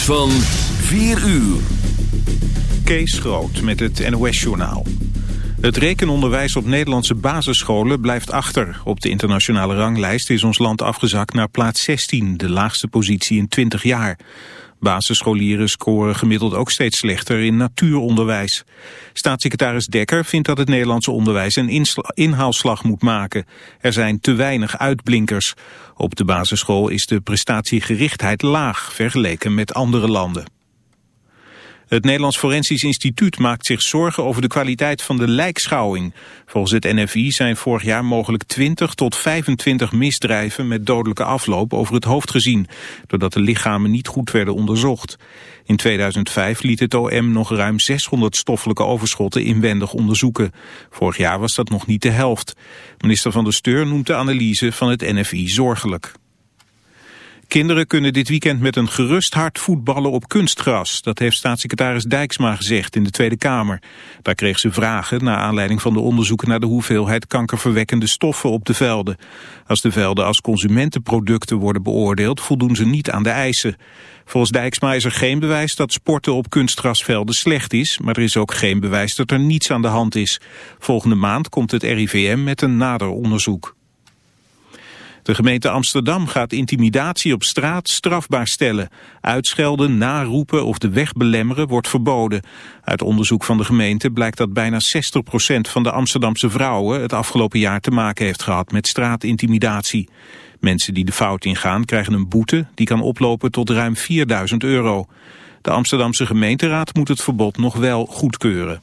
van 4 uur. Kees Groot met het NOS-journaal. Het rekenonderwijs op Nederlandse basisscholen blijft achter. Op de internationale ranglijst is ons land afgezakt naar plaats 16, de laagste positie in 20 jaar. Basisscholieren scoren gemiddeld ook steeds slechter in natuuronderwijs. Staatssecretaris Dekker vindt dat het Nederlandse onderwijs een inhaalslag moet maken. Er zijn te weinig uitblinkers. Op de basisschool is de prestatiegerichtheid laag vergeleken met andere landen. Het Nederlands Forensisch Instituut maakt zich zorgen over de kwaliteit van de lijkschouwing. Volgens het NFI zijn vorig jaar mogelijk 20 tot 25 misdrijven met dodelijke afloop over het hoofd gezien, doordat de lichamen niet goed werden onderzocht. In 2005 liet het OM nog ruim 600 stoffelijke overschotten inwendig onderzoeken. Vorig jaar was dat nog niet de helft. Minister van der Steur noemt de analyse van het NFI zorgelijk. Kinderen kunnen dit weekend met een gerust hart voetballen op kunstgras. Dat heeft staatssecretaris Dijksma gezegd in de Tweede Kamer. Daar kreeg ze vragen naar aanleiding van de onderzoeken naar de hoeveelheid kankerverwekkende stoffen op de velden. Als de velden als consumentenproducten worden beoordeeld, voldoen ze niet aan de eisen. Volgens Dijksma is er geen bewijs dat sporten op kunstgrasvelden slecht is, maar er is ook geen bewijs dat er niets aan de hand is. Volgende maand komt het RIVM met een nader onderzoek. De gemeente Amsterdam gaat intimidatie op straat strafbaar stellen. Uitschelden, naroepen of de weg belemmeren wordt verboden. Uit onderzoek van de gemeente blijkt dat bijna 60% van de Amsterdamse vrouwen het afgelopen jaar te maken heeft gehad met straatintimidatie. Mensen die de fout ingaan krijgen een boete die kan oplopen tot ruim 4000 euro. De Amsterdamse gemeenteraad moet het verbod nog wel goedkeuren.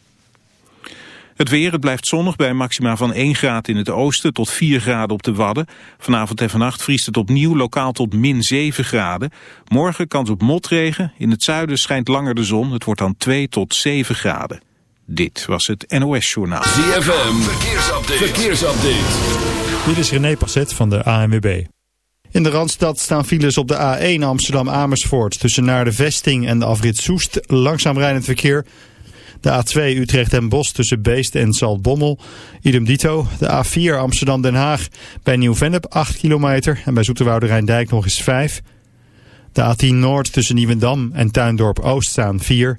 Het weer, het blijft zonnig bij maxima van 1 graad in het oosten tot 4 graden op de Wadden. Vanavond en vannacht vriest het opnieuw lokaal tot min 7 graden. Morgen kans op motregen. In het zuiden schijnt langer de zon. Het wordt dan 2 tot 7 graden. Dit was het NOS Journaal. ZFM, verkeersupdate. verkeersupdate. Dit is René Passet van de ANWB. In de Randstad staan files op de A1 Amsterdam-Amersfoort... tussen naar de Vesting en de afrit Soest. Langzaam rijdend verkeer... De A2 Utrecht en Bos tussen Beest en Zaltbommel. Idem dito. De A4 Amsterdam-Den Haag bij Nieuw-Vennep 8 kilometer. En bij Zoeterwoude Rijndijk nog eens 5. De A10 Noord tussen Nieuwendam en Tuindorp Oost staan 4.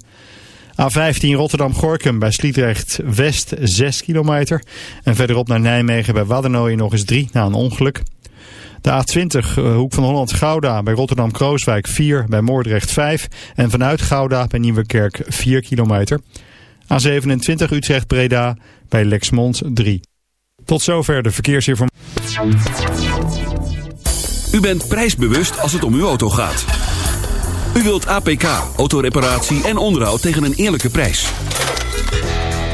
A15 Rotterdam-Gorkum bij Sliedrecht West 6 kilometer. En verderop naar Nijmegen bij Waddenooien nog eens 3 na een ongeluk. De A20 eh, Hoek van Holland-Gouda bij Rotterdam-Krooswijk 4, bij Moordrecht 5. En vanuit Gouda bij Nieuwekerk 4 kilometer. A27 Utrecht-Breda bij Lexmond 3. Tot zover de verkeersinformatie. U bent prijsbewust als het om uw auto gaat. U wilt APK, autoreparatie en onderhoud tegen een eerlijke prijs.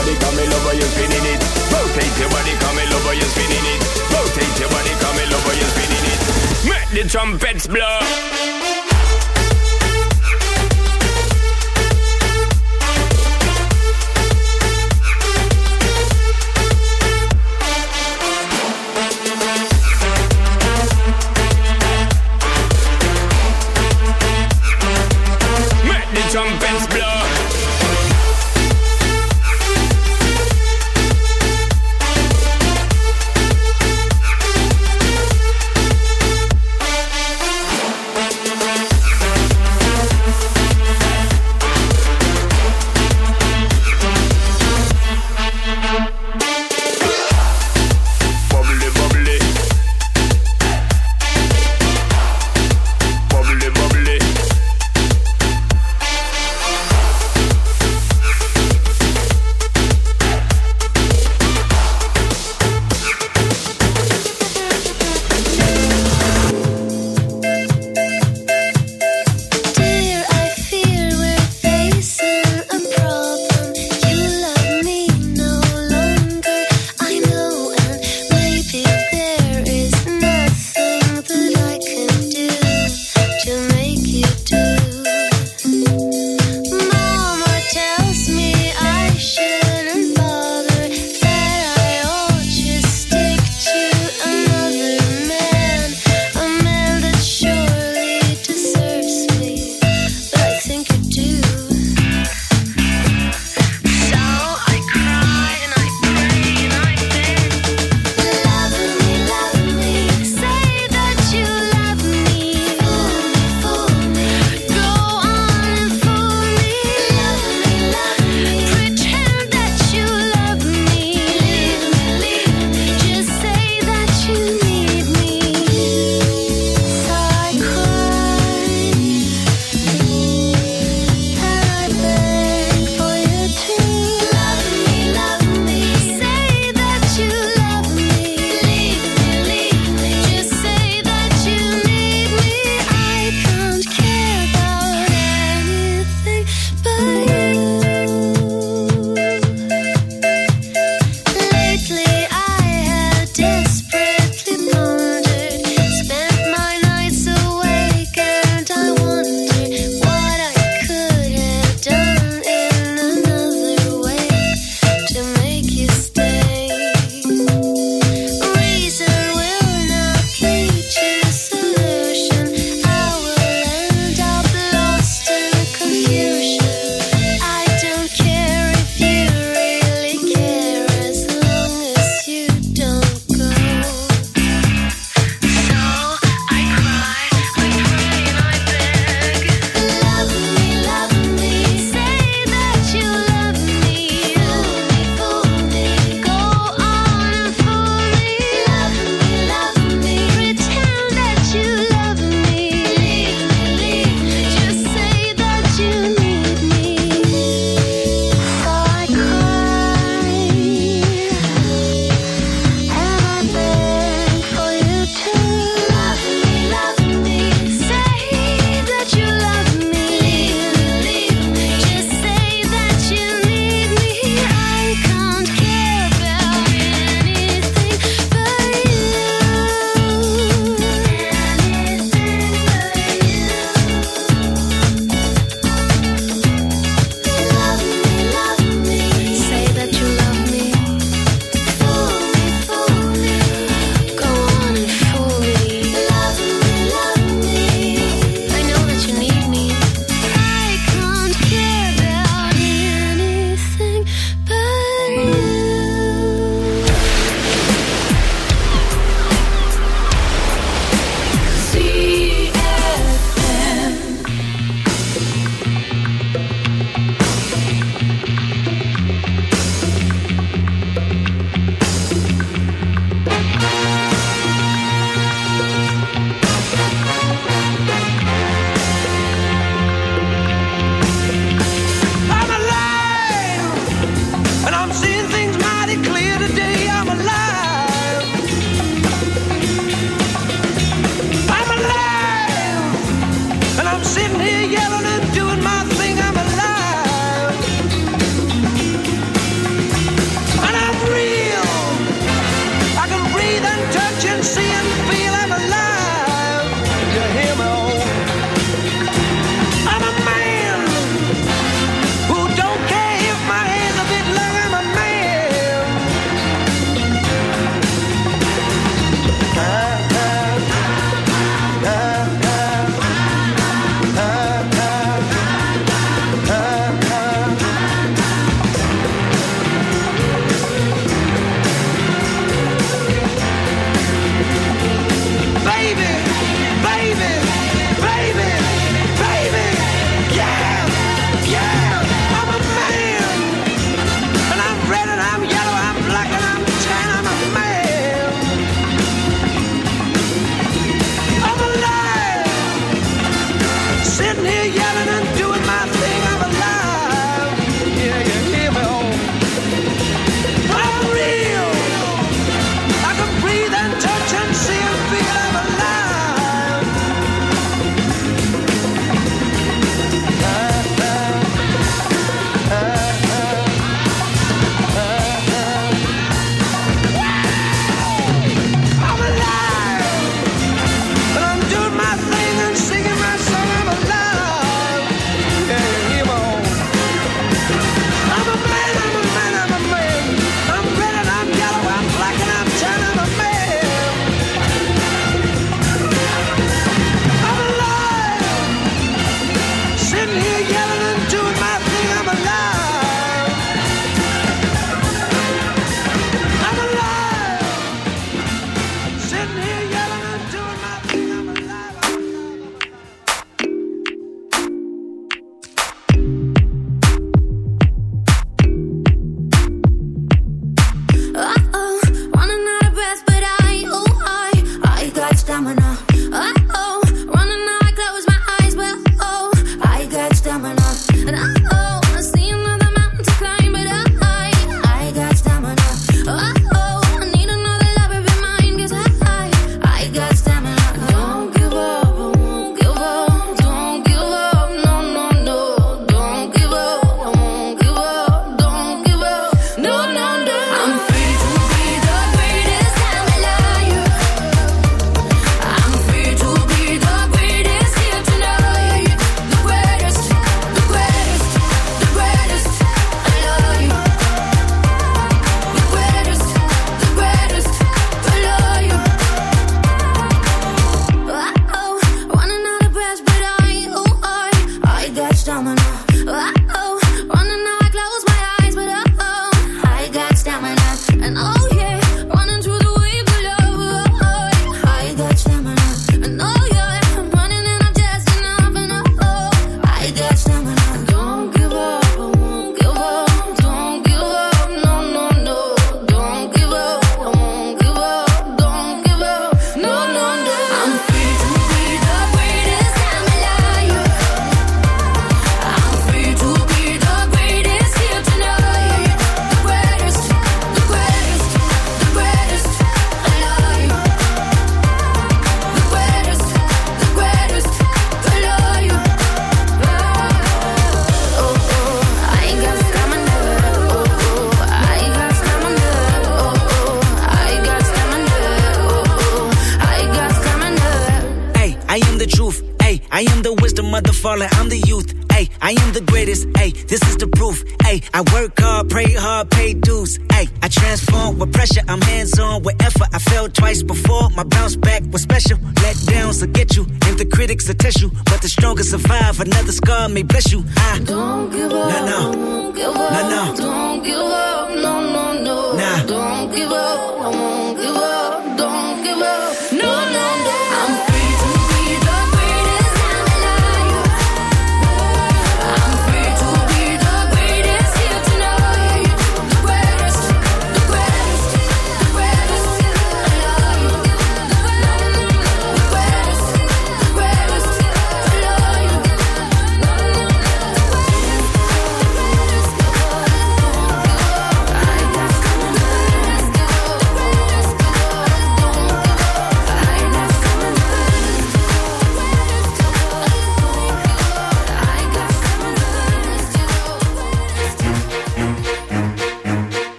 Body, come in over, you're spinning it. Rotate your body, come in over, you're spinning it. Rotate your body, come in over, you're spinning it. Make the trumpets blow.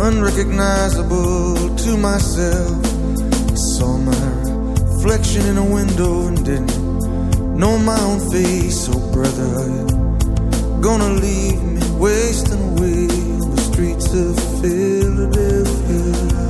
unrecognizable to myself. I saw my reflection in a window and didn't know my own face. Oh, brother, you're gonna leave me wasting away on the streets of Philadelphia.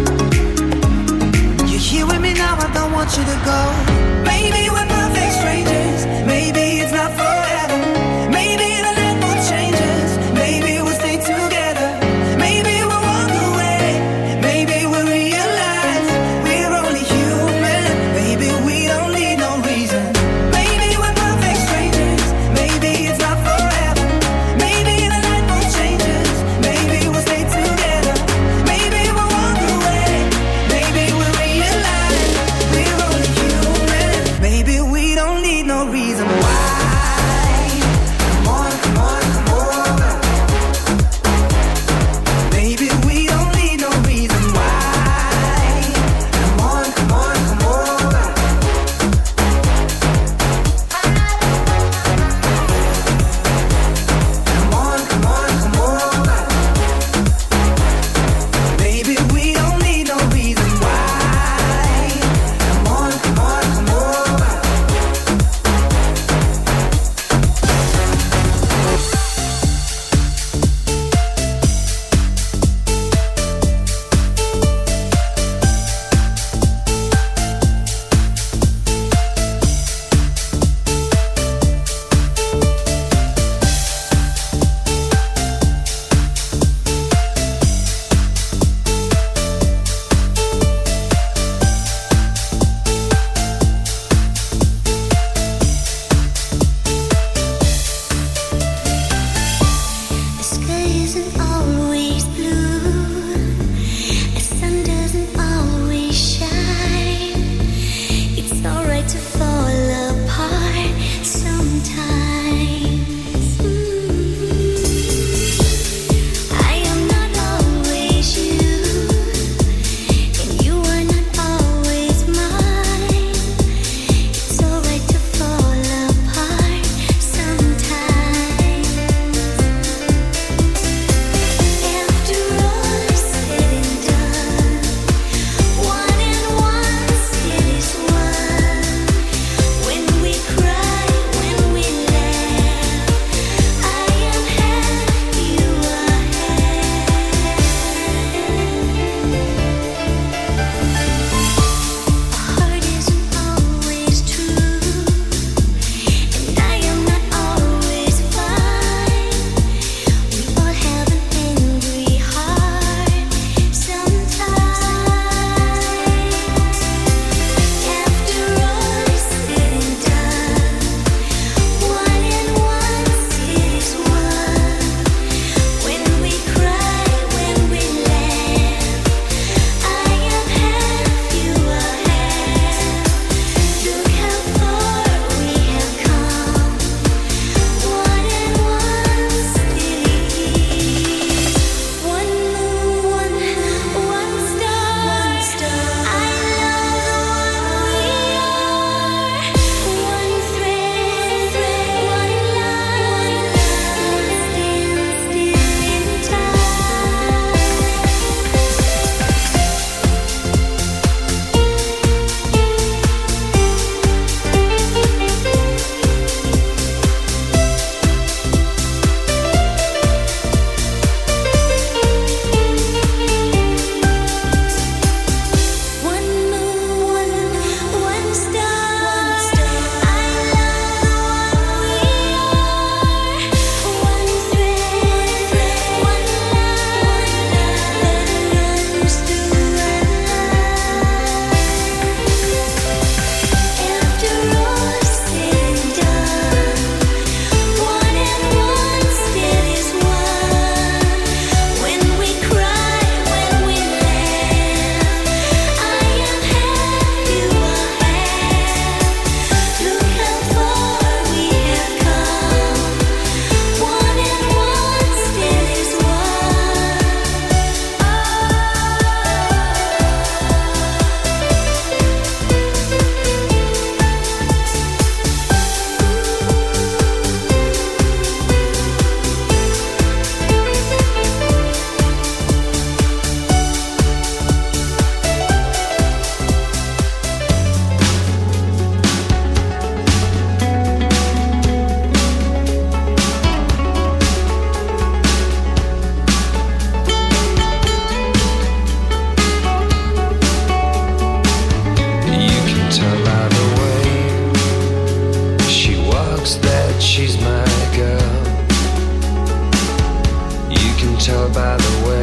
now I don't want you to go. Maybe we're perfect strangers. By the way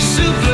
super